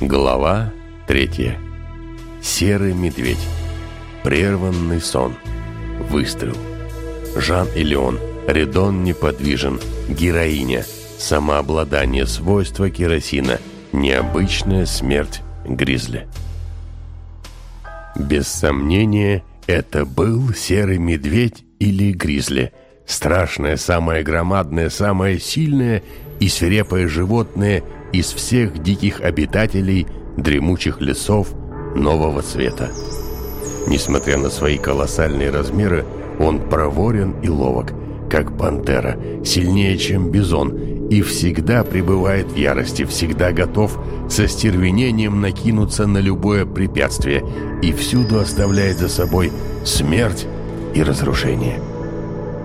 Глава третья. Серый медведь. Прерванный сон. Выстрел. Жан и Леон. Редон неподвижен. Героиня. Самообладание свойства керосина. Необычная смерть Гризли. Без сомнения, это был серый медведь или гризли. Страшное, самое громадное, самое сильное и свирепое животное – из всех диких обитателей дремучих лесов нового света. Несмотря на свои колоссальные размеры, он проворен и ловок, как пантера, сильнее, чем бизон, и всегда пребывает в ярости, всегда готов со стервенением накинуться на любое препятствие и всюду оставляет за собой смерть и разрушение.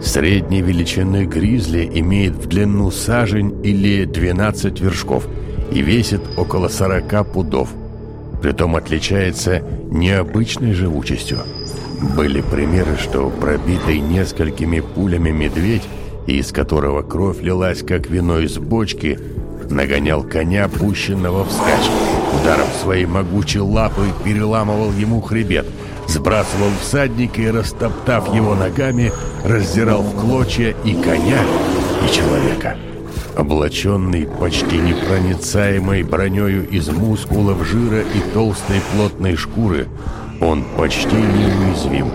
Средней величины гризли имеет в длину сажень или 12 вершков и весит около 40 пудов. Притом отличается необычной живучестью. Были примеры, что пробитый несколькими пулями медведь, из которого кровь лилась как вино из бочки, нагонял коня, пущенного вскачь. Ударом своей могучей лапы переламывал ему хребет – сбрасывал всадника и, растоптав его ногами, раздирал в клочья и коня, и человека. Облаченный почти непроницаемой бронею из мускулов, жира и толстой плотной шкуры, он почти неуязвим.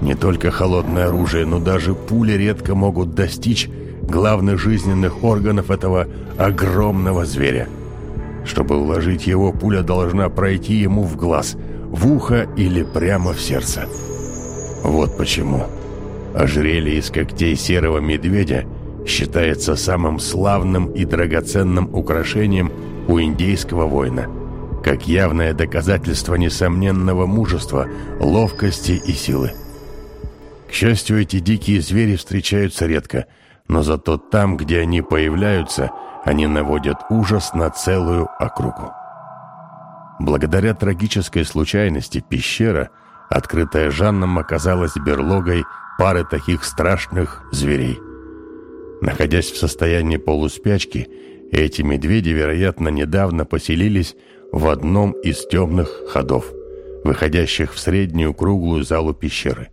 Не только холодное оружие, но даже пули редко могут достичь главных жизненных органов этого огромного зверя. Чтобы уложить его, пуля должна пройти ему в глаз – в ухо или прямо в сердце. Вот почему. Ожерелье из когтей серого медведя считается самым славным и драгоценным украшением у индейского воина, как явное доказательство несомненного мужества, ловкости и силы. К счастью, эти дикие звери встречаются редко, но зато там, где они появляются, они наводят ужас на целую округу. Благодаря трагической случайности пещера, открытая Жанном, оказалась берлогой пары таких страшных зверей. Находясь в состоянии полуспячки, эти медведи, вероятно, недавно поселились в одном из темных ходов, выходящих в среднюю круглую залу пещеры.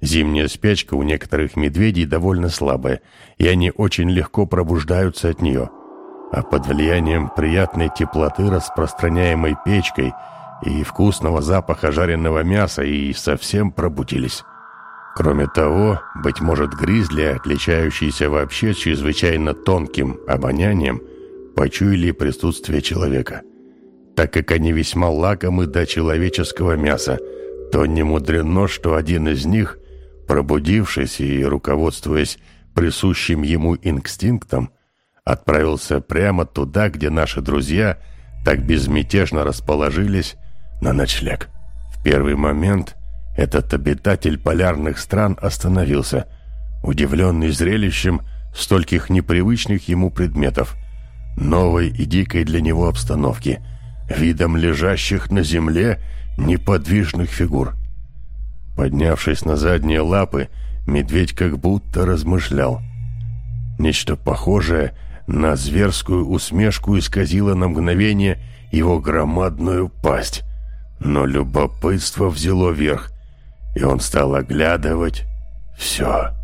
Зимняя спячка у некоторых медведей довольно слабая, и они очень легко пробуждаются от нее – а под влиянием приятной теплоты, распространяемой печкой, и вкусного запаха жареного мяса и совсем пробудились. Кроме того, быть может, гризли, отличающиеся вообще чрезвычайно тонким обонянием, почуяли присутствие человека. Так как они весьма лакомы до человеческого мяса, то не мудрено, что один из них, пробудившись и руководствуясь присущим ему инстинктом, отправился прямо туда, где наши друзья так безмятежно расположились на ночлег. В первый момент этот обитатель полярных стран остановился, удивленный зрелищем стольких непривычных ему предметов, новой и дикой для него обстановки, видом лежащих на земле неподвижных фигур. Поднявшись на задние лапы, медведь как будто размышлял. Нечто похожее – на зверскую усмешку исказила на мгновение его громадную пасть. Но любопытство взяло верх, и он стал оглядывать все.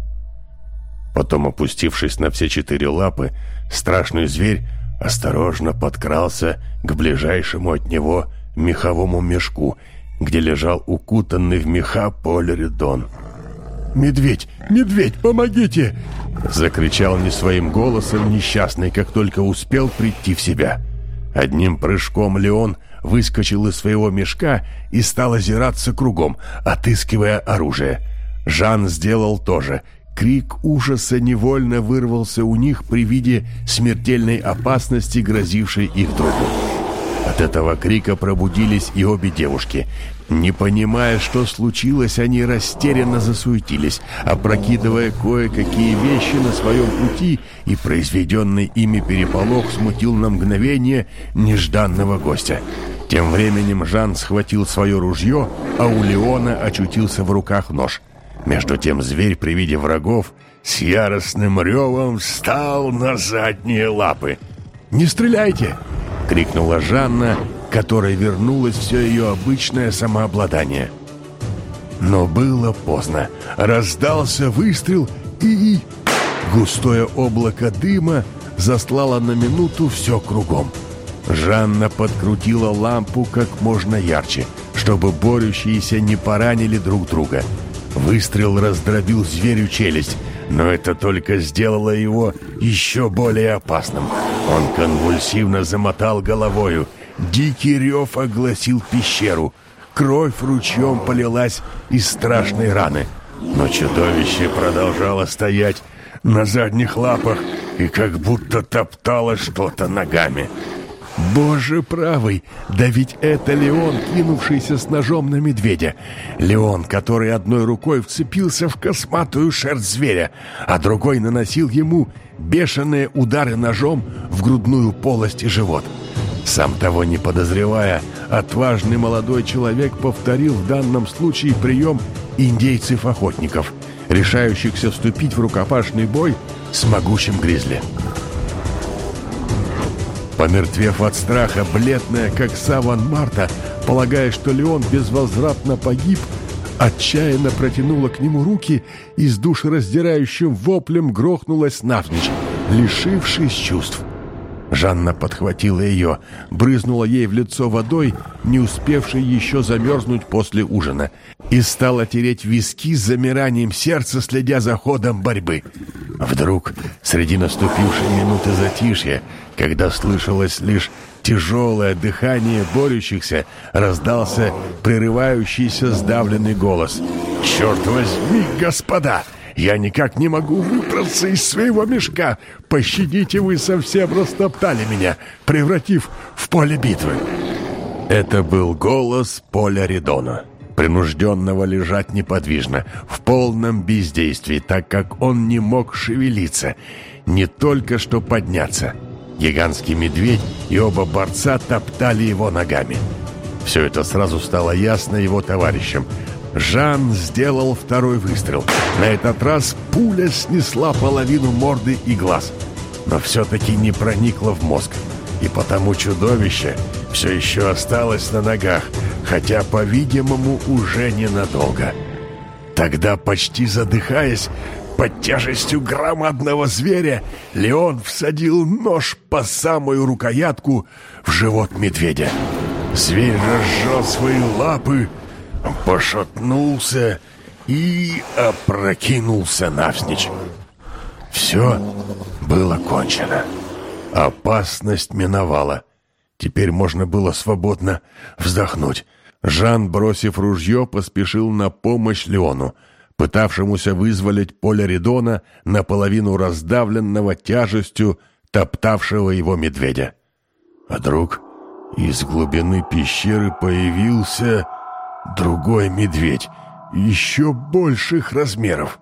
Потом, опустившись на все четыре лапы, страшный зверь осторожно подкрался к ближайшему от него меховому мешку, где лежал укутанный в меха Поляридон. «Медведь! Медведь, помогите!» Закричал не своим голосом несчастный, как только успел прийти в себя. Одним прыжком Леон выскочил из своего мешка и стал озираться кругом, отыскивая оружие. Жан сделал то же. Крик ужаса невольно вырвался у них при виде смертельной опасности, грозившей их другу. От этого крика пробудились и обе девушки. Не понимая, что случилось, они растерянно засуетились, опрокидывая кое-какие вещи на своем пути, и произведенный ими переполох смутил на мгновение нежданного гостя. Тем временем Жан схватил свое ружье, а у Леона очутился в руках нож. Между тем зверь при виде врагов с яростным ревом встал на задние лапы. «Не стреляйте! — крикнула Жанна, которой вернулось все ее обычное самообладание. Но было поздно. Раздался выстрел, и... Густое облако дыма заслало на минуту все кругом. Жанна подкрутила лампу как можно ярче, чтобы борющиеся не поранили друг друга. Выстрел раздробил зверю челюсть, но это только сделало его еще более опасным. Он конвульсивно замотал головою. Дикий рев огласил пещеру. Кровь ручьем полилась из страшной раны. Но чудовище продолжало стоять на задних лапах и как будто топтало что-то ногами. Боже правый, да ведь это Леон, кинувшийся с ножом на медведя. Леон, который одной рукой вцепился в косматую шерсть зверя, а другой наносил ему бешеные удары ножом в грудную полость и живот. Сам того не подозревая, отважный молодой человек повторил в данном случае прием индейцев-охотников, решающихся вступить в рукопашный бой с могучим гризли. Помертвев от страха, бледная, как саван Марта, полагая, что Леон безвозвратно погиб, отчаянно протянула к нему руки и с душераздирающим воплем грохнулась навзничь, лишившись чувств. Жанна подхватила ее, брызнула ей в лицо водой, не успевшей еще замерзнуть после ужина, и стала тереть виски с замиранием сердца, следя за ходом борьбы. Вдруг, среди наступившей минуты затишья, когда слышалось лишь тяжелое дыхание борющихся, раздался прерывающийся сдавленный голос. «Черт возьми, господа! Я никак не могу выбраться из своего мешка! Пощадите, вы совсем растоптали меня, превратив в поле битвы!» Это был голос Поля Ридона, принужденного лежать неподвижно, в полном бездействии, так как он не мог шевелиться, не только что подняться — Гигантский медведь и оба борца топтали его ногами. Все это сразу стало ясно его товарищам. Жан сделал второй выстрел. На этот раз пуля снесла половину морды и глаз, но все-таки не проникла в мозг. И потому чудовище все еще осталось на ногах, хотя, по-видимому, уже ненадолго. Тогда, почти задыхаясь, под тяжестью громадного зверя Леон всадил нож по самую рукоятку в живот медведя. Зверь разжал свои лапы, пошатнулся и опрокинулся навзничь. Все было кончено. Опасность миновала. Теперь можно было свободно вздохнуть. Жан, бросив ружье, поспешил на помощь Леону пытавшемуся вызволить Поля Ридона, наполовину раздавленного тяжестью топтавшего его медведя. А вдруг из глубины пещеры появился другой медведь, еще больших размеров.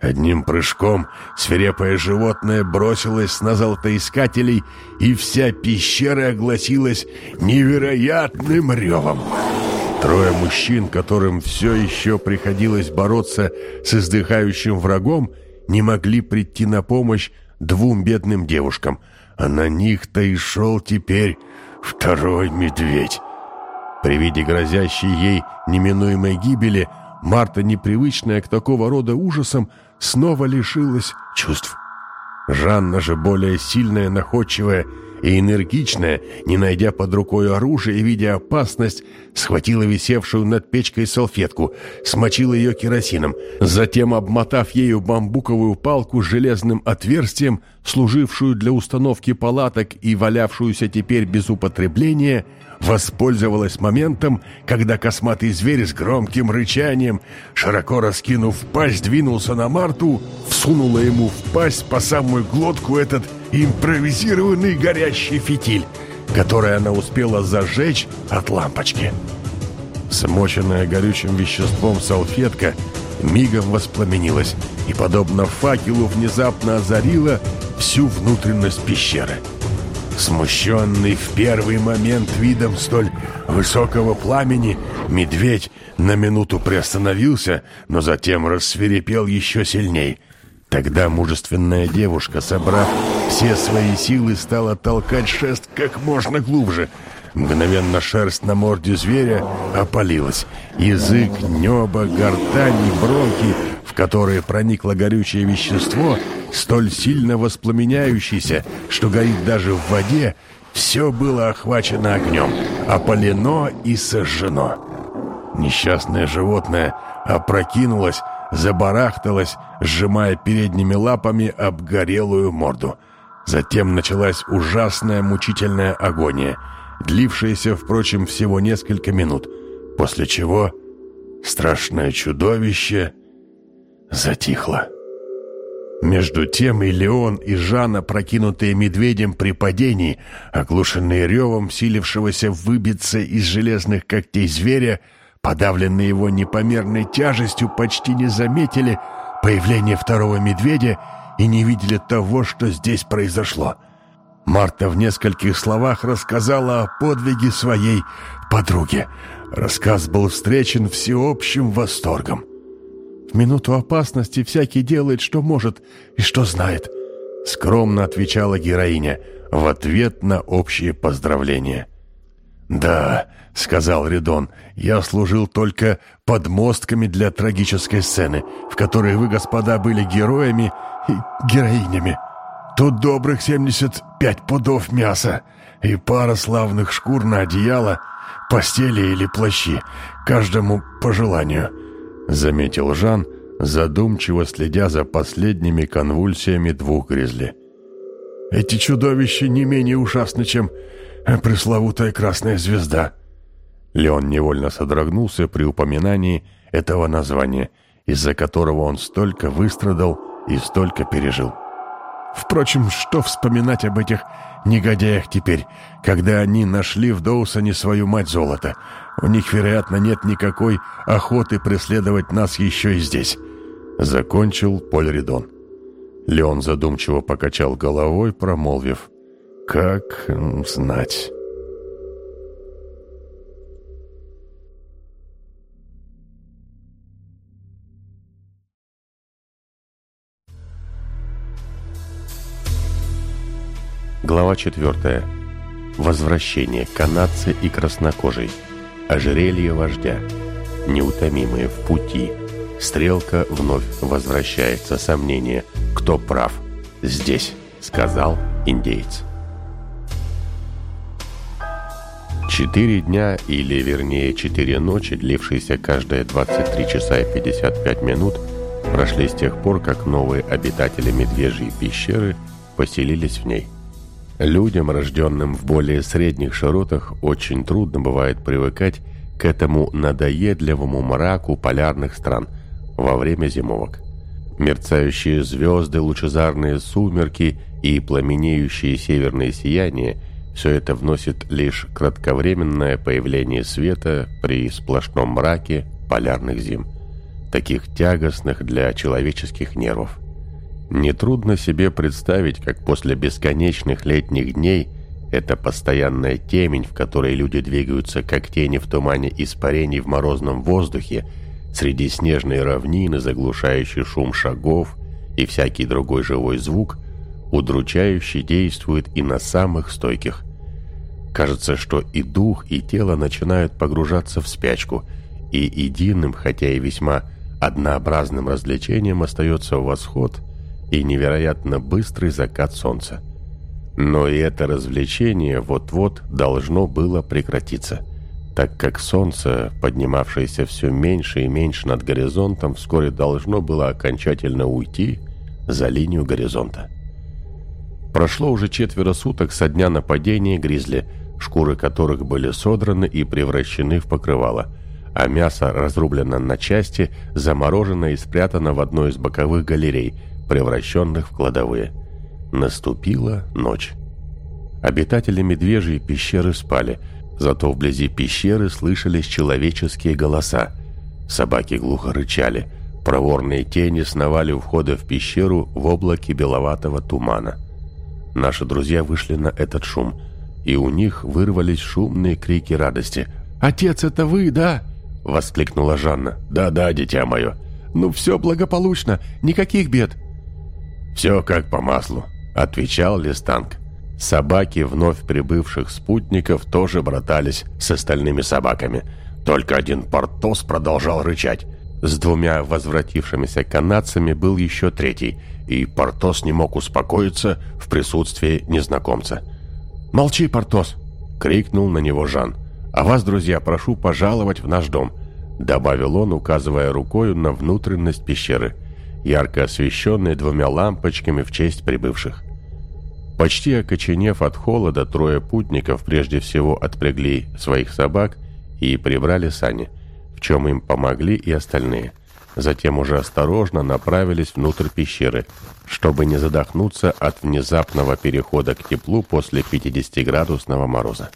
Одним прыжком свирепое животное бросилось на золотоискателей, и вся пещера огласилась невероятным ревом. Трое мужчин, которым все еще приходилось бороться с издыхающим врагом, не могли прийти на помощь двум бедным девушкам, а на них-то и шел теперь второй медведь. При виде грозящей ей неминуемой гибели, Марта, непривычная к такого рода ужасам, снова лишилась чувств. Жанна же, более сильная, находчивая и энергичная, не найдя под рукой оружие и видя опасность, схватила висевшую над печкой салфетку, смочила ее керосином, затем, обмотав ею бамбуковую палку с железным отверстием, служившую для установки палаток и валявшуюся теперь без употребления, воспользовалась моментом, когда косматый зверь с громким рычанием, широко раскинув пасть, двинулся на Марту, всунула ему в пасть по самую глотку этот импровизированный горящий фитиль, который она успела зажечь от лампочки. Смоченная горючим веществом салфетка мигом воспламенилась и, подобно факелу, внезапно озарила всю внутренность пещеры. Смущенный в первый момент видом столь высокого пламени, медведь на минуту приостановился, но затем рассверепел еще сильней. Тогда мужественная девушка, собрав все свои силы, стала толкать шест как можно глубже. Мгновенно шерсть на морде зверя опалилась. Язык, небо, гортань и бронхи, в которые проникло горючее вещество, столь сильно воспламеняющееся, что горит даже в воде, все было охвачено огнем, опалено и сожжено. Несчастное животное опрокинулось, забарахталось, сжимая передними лапами обгорелую морду. Затем началась ужасная мучительная агония, длившаяся, впрочем, всего несколько минут, после чего страшное чудовище затихло. Между тем и Леон, и Жанна, прокинутые медведем при падении, оглушенные ревом, силившегося выбиться из железных когтей зверя, подавленные его непомерной тяжестью, почти не заметили появление второго медведя и не видели того, что здесь произошло. Марта в нескольких словах рассказала о подвиге своей подруги. Рассказ был встречен всеобщим восторгом. В минуту опасности всякий делает, что может и что знает», — скромно отвечала героиня в ответ на общие поздравления. «Да», — сказал Редон, — «я служил только подмостками для трагической сцены, в которой вы, господа, были героями и героинями. Тут добрых семьдесят пять пудов мяса и пара славных шкур на одеяло, постели или плащи, каждому по желанию», — заметил Жан, задумчиво следя за последними конвульсиями двух гризли. «Эти чудовища не менее ужасны, чем пресловутая красная звезда». Леон невольно содрогнулся при упоминании этого названия, из-за которого он столько выстрадал и столько пережил. Впрочем, что вспоминать об этих негодяях теперь, когда они нашли в Доусоне свою мать золота? У них, вероятно, нет никакой охоты преследовать нас еще и здесь. Закончил Поль Ридон. Леон задумчиво покачал головой, промолвив. «Как знать». Глава 4. Возвращение канадца и краснокожей. Ожерелье вождя. Неутомимые в пути. Стрелка вновь возвращается. Сомнение. Кто прав? Здесь, сказал индейец. Четыре дня, или вернее четыре ночи, длившиеся каждые 23 часа и 55 минут, прошли с тех пор, как новые обитатели Медвежьей пещеры поселились в ней. Людям, рожденным в более средних широтах, очень трудно бывает привыкать к этому надоедливому мраку полярных стран во время зимовок. Мерцающие звезды, лучезарные сумерки и пламенеющие северные сияния – все это вносит лишь кратковременное появление света при сплошном мраке полярных зим, таких тягостных для человеческих нервов. Нетрудно себе представить, как после бесконечных летних дней эта постоянная темень, в которой люди двигаются, как тени в тумане испарений в морозном воздухе, среди снежной равнины, заглушающий шум шагов и всякий другой живой звук, удручающе действует и на самых стойких. Кажется, что и дух, и тело начинают погружаться в спячку, и единым, хотя и весьма однообразным развлечением остается восход – и невероятно быстрый закат солнца. Но и это развлечение вот-вот должно было прекратиться, так как солнце, поднимавшееся все меньше и меньше над горизонтом, вскоре должно было окончательно уйти за линию горизонта. Прошло уже четверо суток со дня нападения гризли, шкуры которых были содраны и превращены в покрывало, а мясо разрублено на части, заморожено и спрятано в одной из боковых галерей – превращенных в кладовые. Наступила ночь. Обитатели медвежьей пещеры спали, зато вблизи пещеры слышались человеческие голоса. Собаки глухо рычали, проворные тени сновали у входа в пещеру в облаке беловатого тумана. Наши друзья вышли на этот шум, и у них вырвались шумные крики радости. «Отец, это вы, да?» — воскликнула Жанна. «Да-да, дитя мое. Ну все благополучно, никаких бед». «Все как по маслу», — отвечал Листанг. Собаки вновь прибывших спутников тоже братались с остальными собаками. Только один Портос продолжал рычать. С двумя возвратившимися канадцами был еще третий, и Портос не мог успокоиться в присутствии незнакомца. «Молчи, Портос!» — крикнул на него Жан. «А вас, друзья, прошу пожаловать в наш дом», — добавил он, указывая рукою на внутренность пещеры, ярко освещенной двумя лампочками в честь прибывших. Почти окоченев от холода, трое путников прежде всего отпрягли своих собак и прибрали сани, в чем им помогли и остальные. Затем уже осторожно направились внутрь пещеры, чтобы не задохнуться от внезапного перехода к теплу после 50-градусного мороза.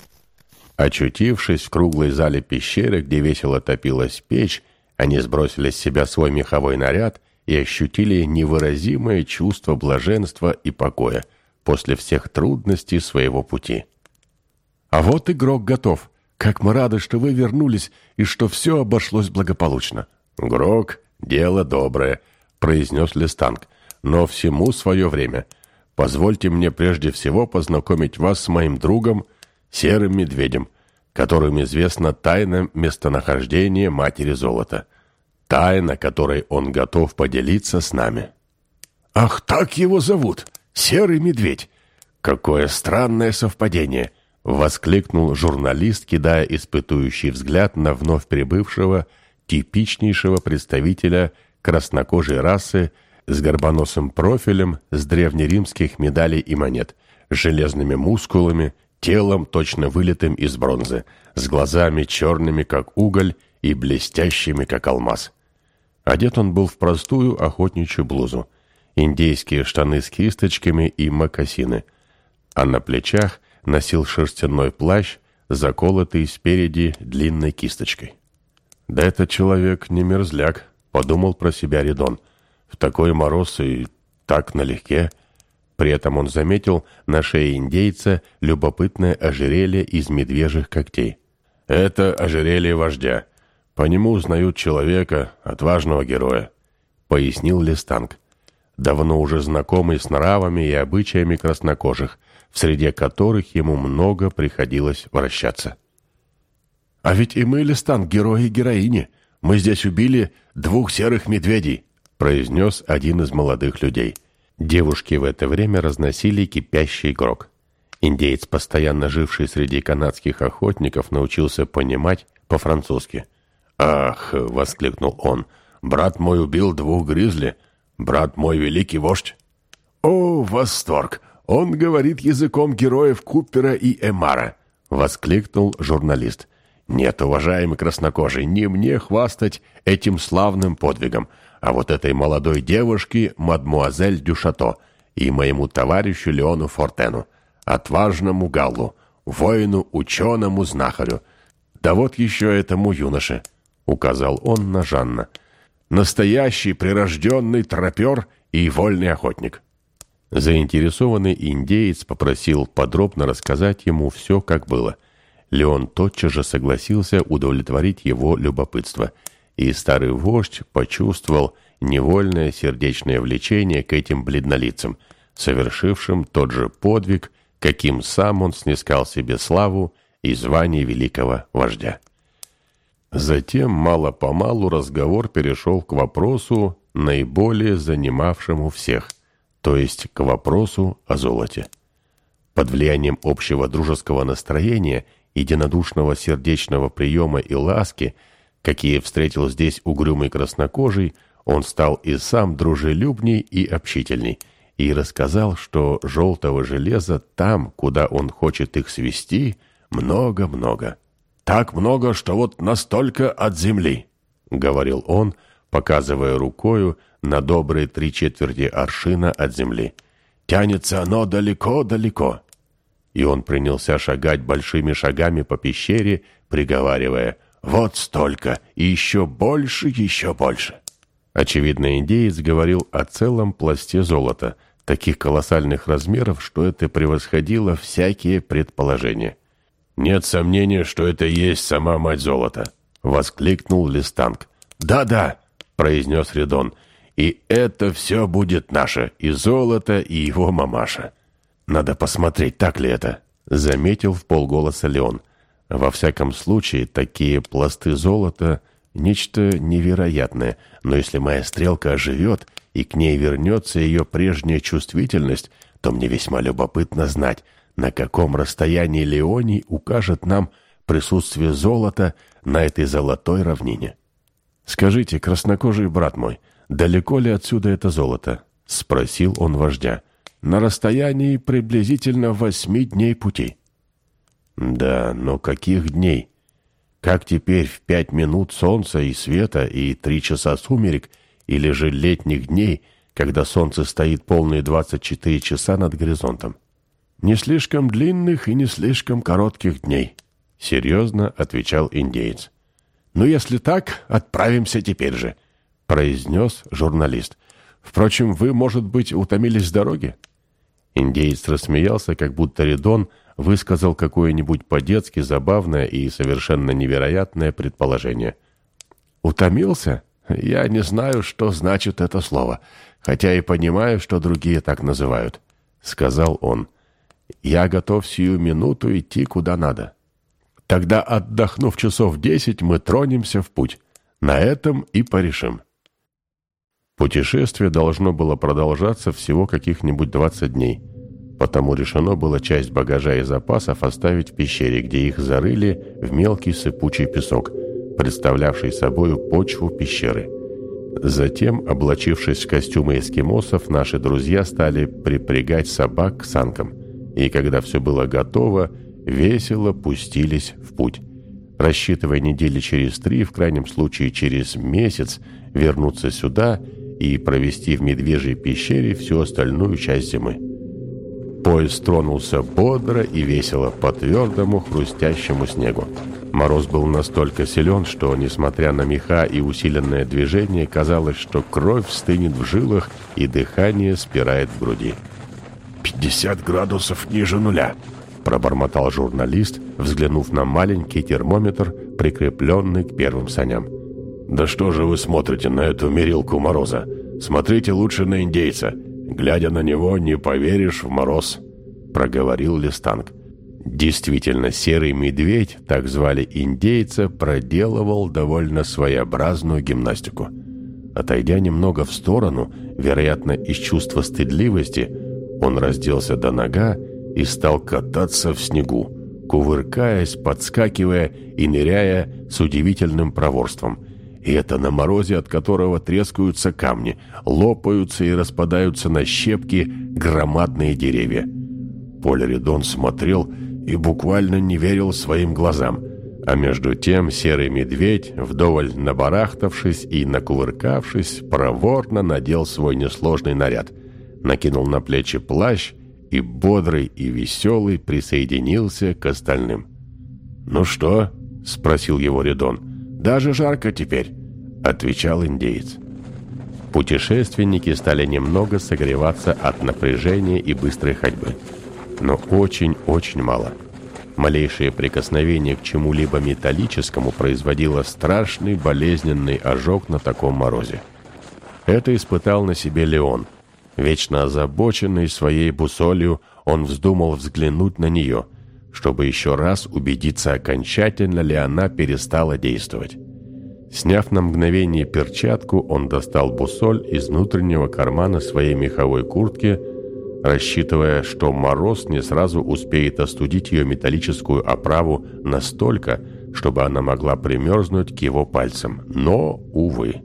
Очутившись в круглой зале пещеры, где весело топилась печь, они сбросили с себя свой меховой наряд и ощутили невыразимое чувство блаженства и покоя после всех трудностей своего пути. «А вот игрок готов. Как мы рады, что вы вернулись и что все обошлось благополучно». «Грок — дело доброе», — произнес Листанг, — «но всему свое время. Позвольте мне прежде всего познакомить вас с моим другом, серым медведем, которым известно тайна местонахождения матери золота. Тайна, которой он готов поделиться с нами. «Ах, так его зовут! Серый медведь! Какое странное совпадение!» — воскликнул журналист, кидая испытующий взгляд на вновь прибывшего, типичнейшего представителя краснокожей расы с горбоносым профилем, с древнеримских медалей и монет, с железными мускулами, телом, точно вылитым из бронзы, с глазами черными, как уголь, и блестящими, как алмаз. Одет он был в простую охотничью блузу, индейские штаны с кисточками и мокасины, а на плечах носил шерстяной плащ, заколотый спереди длинной кисточкой. «Да этот человек не мерзляк», — подумал про себя Ридон. «В такой мороз и так налегке». При этом он заметил на шее индейца любопытное ожерелье из медвежьих когтей. «Это ожерелье вождя. По нему узнают человека, отважного героя», — пояснил Листанг, давно уже знакомый с нравами и обычаями краснокожих, в среде которых ему много приходилось вращаться. «А ведь и мы, Листанг, герои и героини. Мы здесь убили двух серых медведей», — произнес один из молодых людей. Девушки в это время разносили кипящий грог. Индеец, постоянно живший среди канадских охотников, научился понимать по-французски. «Ах!» — воскликнул он. «Брат мой убил двух гризли. Брат мой великий вождь». «О, восторг! Он говорит языком героев Купера и Эмара!» — воскликнул журналист. «Нет, уважаемый краснокожий, не мне хвастать этим славным подвигом а вот этой молодой девушке, мадмуазель Дюшато, и моему товарищу Леону Фортену, отважному галлу, воину, ученому, знахарю. Да вот еще этому юноше, — указал он на Жанна, — настоящий прирожденный тропер и вольный охотник. Заинтересованный индеец попросил подробно рассказать ему все, как было. Леон тотчас же согласился удовлетворить его любопытство — и старый вождь почувствовал невольное сердечное влечение к этим бледнолицам, совершившим тот же подвиг, каким сам он снискал себе славу и звание великого вождя. Затем мало-помалу разговор перешел к вопросу, наиболее занимавшему всех, то есть к вопросу о золоте. Под влиянием общего дружеского настроения, единодушного сердечного приема и ласки – какие встретил здесь угрюмый краснокожий, он стал и сам дружелюбней и общительней, и рассказал, что желтого железа там, куда он хочет их свести, много-много. «Так много, что вот настолько от земли», — говорил он, показывая рукою на добрые три четверти аршина от земли. «Тянется оно далеко-далеко». И он принялся шагать большими шагами по пещере, приговаривая — вот столько, и еще больше, еще больше. Очевидно, индеец говорил о целом пласте золота, таких колоссальных размеров, что это превосходило всякие предположения. «Нет сомнения, что это есть сама мать золота», — воскликнул Листанг. «Да-да», — произнес Редон, — и это все будет наше, и золото, и его мамаша. Надо посмотреть, так ли это, заметил в полголоса Леон. Во всяком случае, такие пласты золота — нечто невероятное, но если моя стрелка оживет, и к ней вернется ее прежняя чувствительность, то мне весьма любопытно знать, на каком расстоянии Леоний укажет нам присутствие золота на этой золотой равнине. «Скажите, краснокожий брат мой, далеко ли отсюда это золото?» — спросил он вождя. «На расстоянии приблизительно восьми дней пути». «Да, но каких дней? Как теперь в пять минут солнца и света и три часа сумерек, или же летних дней, когда солнце стоит полные двадцать четыре часа над горизонтом?» «Не слишком длинных и не слишком коротких дней», — серьезно отвечал индеец. «Ну, если так, отправимся теперь же», — произнес журналист. «Впрочем, вы, может быть, утомились с дороги?» Индеец рассмеялся, как будто Редон высказал какое-нибудь по-детски забавное и совершенно невероятное предположение. «Утомился? Я не знаю, что значит это слово, хотя и понимаю, что другие так называют», — сказал он. «Я готов сию минуту идти куда надо». Тогда, отдохнув часов десять, мы тронемся в путь. На этом и порешим. Путешествие должно было продолжаться всего каких-нибудь двадцать дней. Потому решено было часть багажа и запасов оставить в пещере, где их зарыли в мелкий сыпучий песок, представлявший собою почву пещеры. Затем, облачившись в костюмы эскимосов, наши друзья стали припрягать собак к санкам. И когда все было готово, весело пустились в путь, рассчитывая недели через три, в крайнем случае через месяц, вернуться сюда и провести в Медвежьей пещере всю остальную часть зимы. Поезд тронулся бодро и весело по твердому хрустящему снегу. Мороз был настолько силен, что, несмотря на меха и усиленное движение, казалось, что кровь стынет в жилах и дыхание спирает в груди. «Пятьдесят градусов ниже нуля», пробормотал журналист, взглянув на маленький термометр, прикрепленный к первым саням. «Да что же вы смотрите на эту мерилку мороза? Смотрите лучше на индейца. Глядя на него, не поверишь в мороз», — проговорил Листанг. Действительно, серый медведь, так звали индейца, проделывал довольно своеобразную гимнастику. Отойдя немного в сторону, вероятно, из чувства стыдливости, он разделся до нога и стал кататься в снегу, кувыркаясь, подскакивая и ныряя с удивительным проворством. И это на морозе, от которого трескаются камни, лопаются и распадаются на щепки громадные деревья. Редон смотрел и буквально не верил своим глазам. А между тем серый медведь, вдоволь набарахтавшись и накувыркавшись, проворно надел свой несложный наряд, накинул на плечи плащ и бодрый, и веселый присоединился к остальным. «Ну что?» — спросил его Редон. «Даже жарко теперь», — отвечал индеец. Путешественники стали немного согреваться от напряжения и быстрой ходьбы. Но очень-очень мало. Малейшее прикосновение к чему-либо металлическому производило страшный болезненный ожог на таком морозе. Это испытал на себе Леон — Вечно озабоченный своей бусолью, он вздумал взглянуть на нее, чтобы еще раз убедиться, окончательно ли она перестала действовать. Сняв на мгновение перчатку, он достал бусоль из внутреннего кармана своей меховой куртки, рассчитывая, что мороз не сразу успеет остудить ее металлическую оправу настолько, чтобы она могла примерзнуть к его пальцам. Но, увы.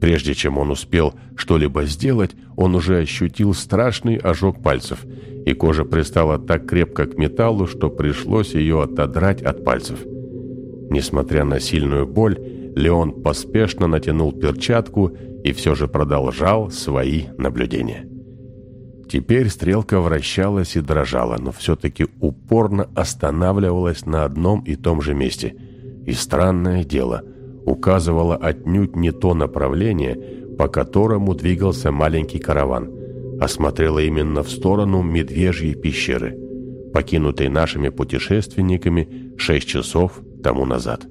Прежде чем он успел что-либо сделать, он уже ощутил страшный ожог пальцев, и кожа пристала так крепко к металлу, что пришлось ее отодрать от пальцев. Несмотря на сильную боль, Леон поспешно натянул перчатку и все же продолжал свои наблюдения. Теперь стрелка вращалась и дрожала, но все-таки упорно останавливалась на одном и том же месте. И странное дело – указывала отнюдь не то направление, по которому двигался маленький караван, а смотрела именно в сторону Медвежьей пещеры, покинутой нашими путешественниками шесть часов тому назад.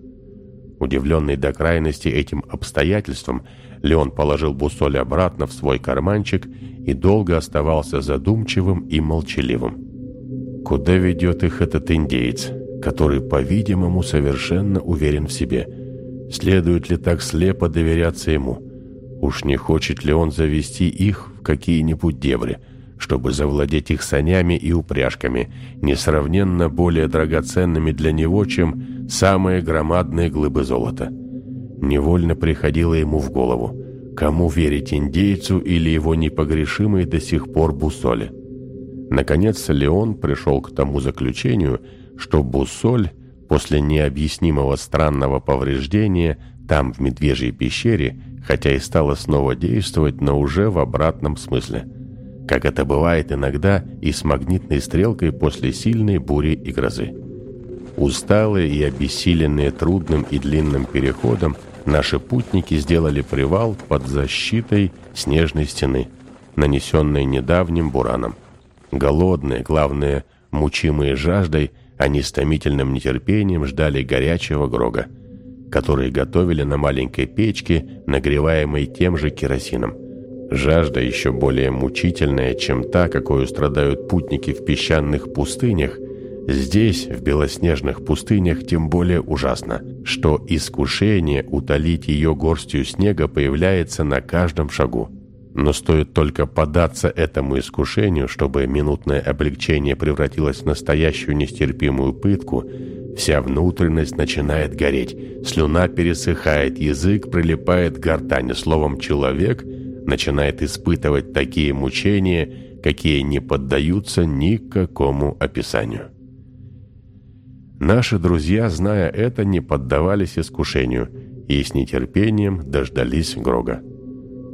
Удивленный до крайности этим обстоятельством, Леон положил бусоль обратно в свой карманчик и долго оставался задумчивым и молчаливым. Куда ведет их этот индеец, который, по-видимому, совершенно уверен в себе? Следует ли так слепо доверяться ему? Уж не хочет ли он завести их в какие-нибудь дебри, чтобы завладеть их санями и упряжками, несравненно более драгоценными для него, чем самые громадные глыбы золота? Невольно приходило ему в голову, кому верить индейцу или его непогрешимой до сих пор бусоле. Наконец Леон пришел к тому заключению, что бусоль после необъяснимого странного повреждения там, в Медвежьей пещере, хотя и стала снова действовать, но уже в обратном смысле. Как это бывает иногда и с магнитной стрелкой после сильной бури и грозы. Усталые и обессиленные трудным и длинным переходом, наши путники сделали привал под защитой снежной стены, нанесенной недавним бураном. Голодные, главное, мучимые жаждой, они с томительным нетерпением ждали горячего грога, который готовили на маленькой печке, нагреваемой тем же керосином. Жажда еще более мучительная, чем та, какой страдают путники в песчаных пустынях, здесь, в белоснежных пустынях, тем более ужасно, что искушение утолить ее горстью снега появляется на каждом шагу. Но стоит только податься этому искушению, чтобы минутное облегчение превратилось в настоящую нестерпимую пытку, вся внутренность начинает гореть, слюна пересыхает, язык прилипает к гортани. Словом, человек начинает испытывать такие мучения, какие не поддаются никакому описанию. Наши друзья, зная это, не поддавались искушению и с нетерпением дождались Грога.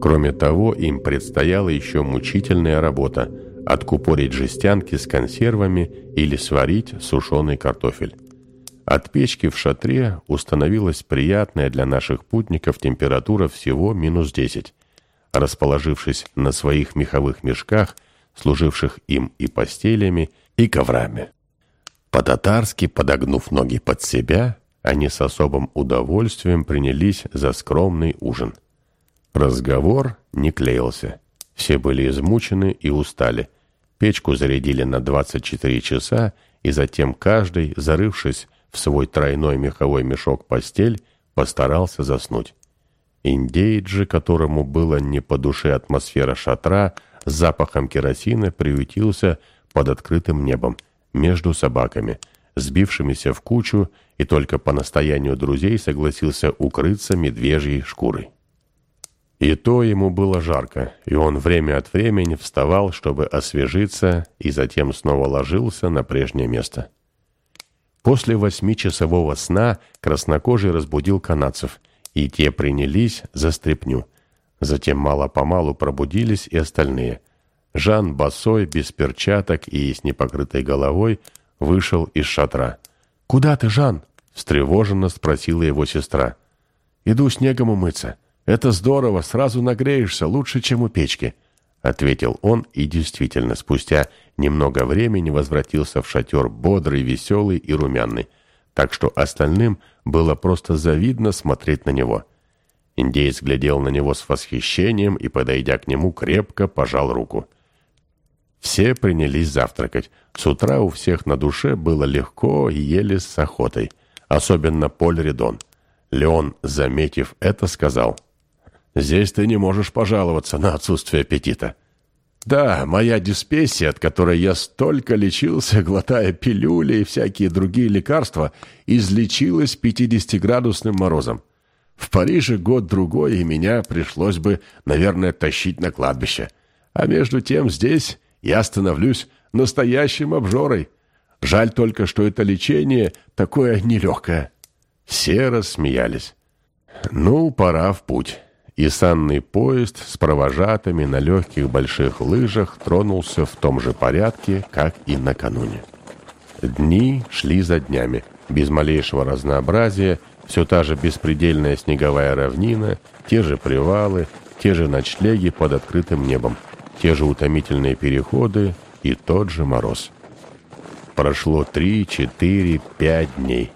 Кроме того, им предстояла еще мучительная работа – откупорить жестянки с консервами или сварить сушеный картофель. От печки в шатре установилась приятная для наших путников температура всего минус 10. Расположившись на своих меховых мешках, служивших им и постелями, и коврами. По-татарски, подогнув ноги под себя, они с особым удовольствием принялись за скромный ужин. Разговор не клеился. Все были измучены и устали. Печку зарядили на 24 часа, и затем каждый, зарывшись в свой тройной меховой мешок постель, постарался заснуть. Индеец же, которому было не по душе атмосфера шатра, с запахом керосина приютился под открытым небом, между собаками, сбившимися в кучу, и только по настоянию друзей согласился укрыться медвежьей шкурой. И то ему было жарко, и он время от времени вставал, чтобы освежиться, и затем снова ложился на прежнее место. После восьмичасового сна краснокожий разбудил канадцев, и те принялись за стряпню. Затем мало-помалу пробудились и остальные. Жан босой, без перчаток и с непокрытой головой, вышел из шатра. «Куда ты, Жан?» — встревоженно спросила его сестра. «Иду снегом умыться». «Это здорово, сразу нагреешься, лучше, чем у печки», — ответил он, и действительно, спустя немного времени возвратился в шатер бодрый, веселый и румяный, так что остальным было просто завидно смотреть на него. Индеец глядел на него с восхищением и, подойдя к нему, крепко пожал руку. Все принялись завтракать. С утра у всех на душе было легко и ели с охотой, особенно Поль Редон. Леон, заметив это, сказал — Здесь ты не можешь пожаловаться на отсутствие аппетита. Да, моя диспессия, от которой я столько лечился, глотая пилюли и всякие другие лекарства, излечилась 50-градусным морозом. В Париже год-другой, и меня пришлось бы, наверное, тащить на кладбище. А между тем здесь я становлюсь настоящим обжорой. Жаль только, что это лечение такое нелегкое. Все рассмеялись. Ну, пора в путь и санный поезд с провожатыми на легких больших лыжах тронулся в том же порядке, как и накануне. Дни шли за днями, без малейшего разнообразия, все та же беспредельная снеговая равнина, те же привалы, те же ночлеги под открытым небом, те же утомительные переходы и тот же мороз. Прошло три, четыре, пять дней.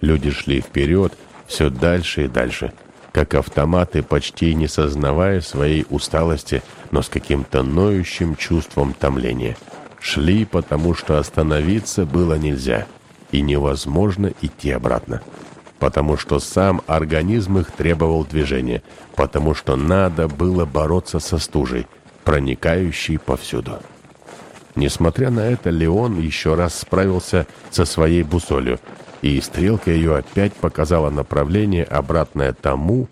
Люди шли вперед, все дальше и дальше, как автоматы, почти не сознавая своей усталости, но с каким-то ноющим чувством томления. Шли, потому что остановиться было нельзя, и невозможно идти обратно. Потому что сам организм их требовал движения, потому что надо было бороться со стужей, проникающей повсюду. Несмотря на это, Леон еще раз справился со своей бусолью, и стрелка ее опять показала направление, обратное тому,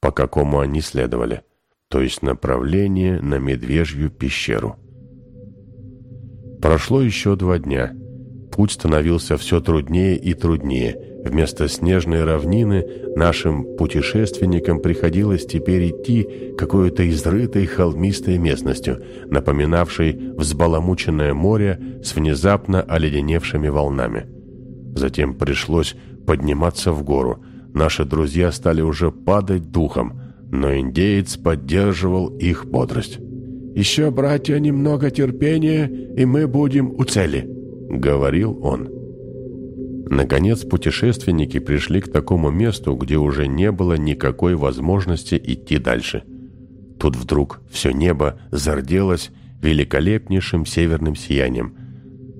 по какому они следовали, то есть направление на Медвежью пещеру. Прошло еще два дня. Путь становился все труднее и труднее. Вместо снежной равнины нашим путешественникам приходилось теперь идти какой-то изрытой холмистой местностью, напоминавшей взбаламученное море с внезапно оледеневшими волнами. Затем пришлось подниматься в гору. Наши друзья стали уже падать духом, но индеец поддерживал их бодрость. «Еще, братья, немного терпения, и мы будем у цели», — говорил он. Наконец путешественники пришли к такому месту, где уже не было никакой возможности идти дальше. Тут вдруг все небо зарделось великолепнейшим северным сиянием.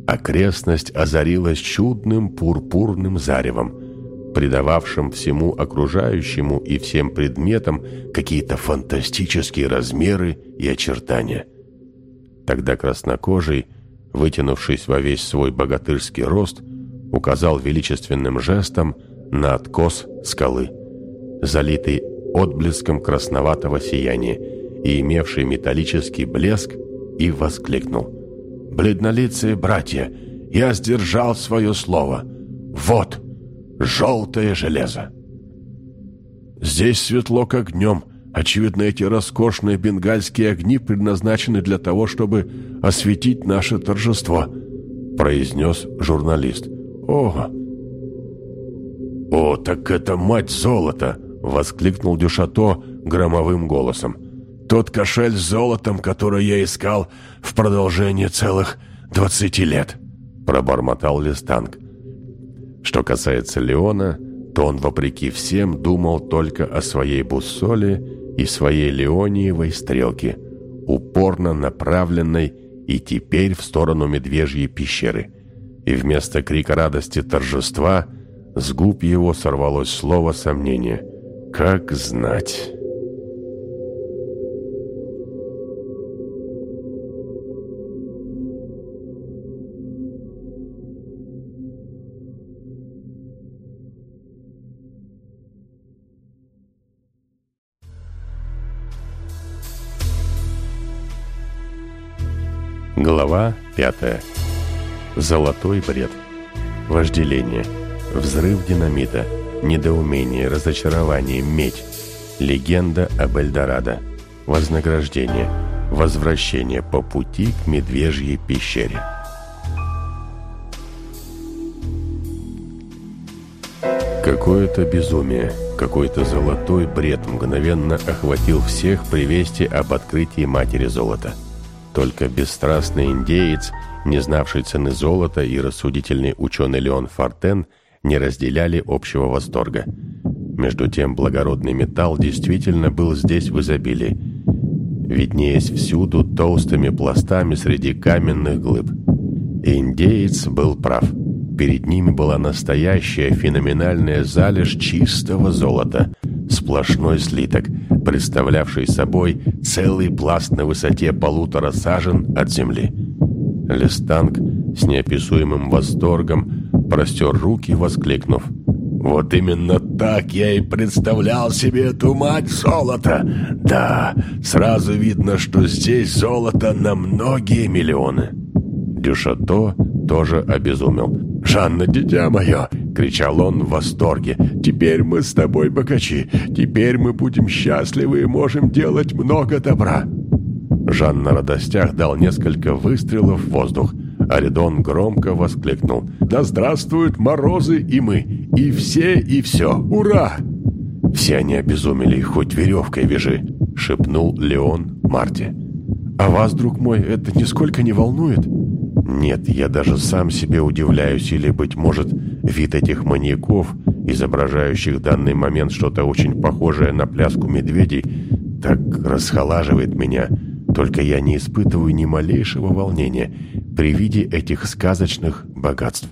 Окрестность озарилась чудным пурпурным заревом, придававшим всему окружающему и всем предметам какие-то фантастические размеры и очертания. Тогда краснокожий, вытянувшись во весь свой богатырский рост, указал величественным жестом на откос скалы, залитый отблеском красноватого сияния и имевший металлический блеск, и воскликнул. «Бледнолицые братья, я сдержал свое слово. Вот!» желтое железо. Здесь светло как днем. Очевидно, эти роскошные бенгальские огни предназначены для того, чтобы осветить наше торжество, произнес журналист. О, «О, так это мать золота!» — воскликнул Дюшато громовым голосом. «Тот кошель с золотом, который я искал в продолжение целых двадцати лет!» — пробормотал Листанг. Что касается Леона, то он, вопреки всем, думал только о своей буссоле и своей леониевой стрелке, упорно направленной и теперь в сторону Медвежьей пещеры. И вместо крика радости торжества с губ его сорвалось слово сомнения. «Как знать!» Глава 5. Золотой бред. Вожделение. Взрыв динамита. Недоумение, разочарование, медь. Легенда об Эльдорадо. Вознаграждение. Возвращение по пути к Медвежьей пещере. Какое-то безумие, какой-то золотой бред мгновенно охватил всех при вести об открытии Матери Золота. Только бесстрастный индеец, не знавший цены золота и рассудительный ученый Леон Фортен не разделяли общего восторга. Между тем благородный металл действительно был здесь в изобилии, виднеясь всюду толстыми пластами среди каменных глыб. индеец был прав. Перед ними была настоящая феноменальная залежь чистого золота, сплошной слиток, представлявший собой целый пласт на высоте полутора сажен от земли. Листанг с неописуемым восторгом простер руки, воскликнув. «Вот именно так я и представлял себе эту мать золота! Да, сразу видно, что здесь золото на многие миллионы!» Дюшато тоже обезумел. «Жанна, дитя мое!» — кричал он в восторге. «Теперь мы с тобой богачи. Теперь мы будем счастливы и можем делать много добра». Жан на радостях дал несколько выстрелов в воздух. Аридон громко воскликнул. «Да здравствуют морозы и мы! И все, и все! Ура!» «Все они обезумели, хоть веревкой вяжи!» — шепнул Леон Марти. «А вас, друг мой, это нисколько не волнует?» Нет, я даже сам себе удивляюсь, или, быть может, Вид этих маньяков, изображающих в данный момент что-то очень похожее на пляску медведей, так расхолаживает меня, только я не испытываю ни малейшего волнения при виде этих сказочных богатств.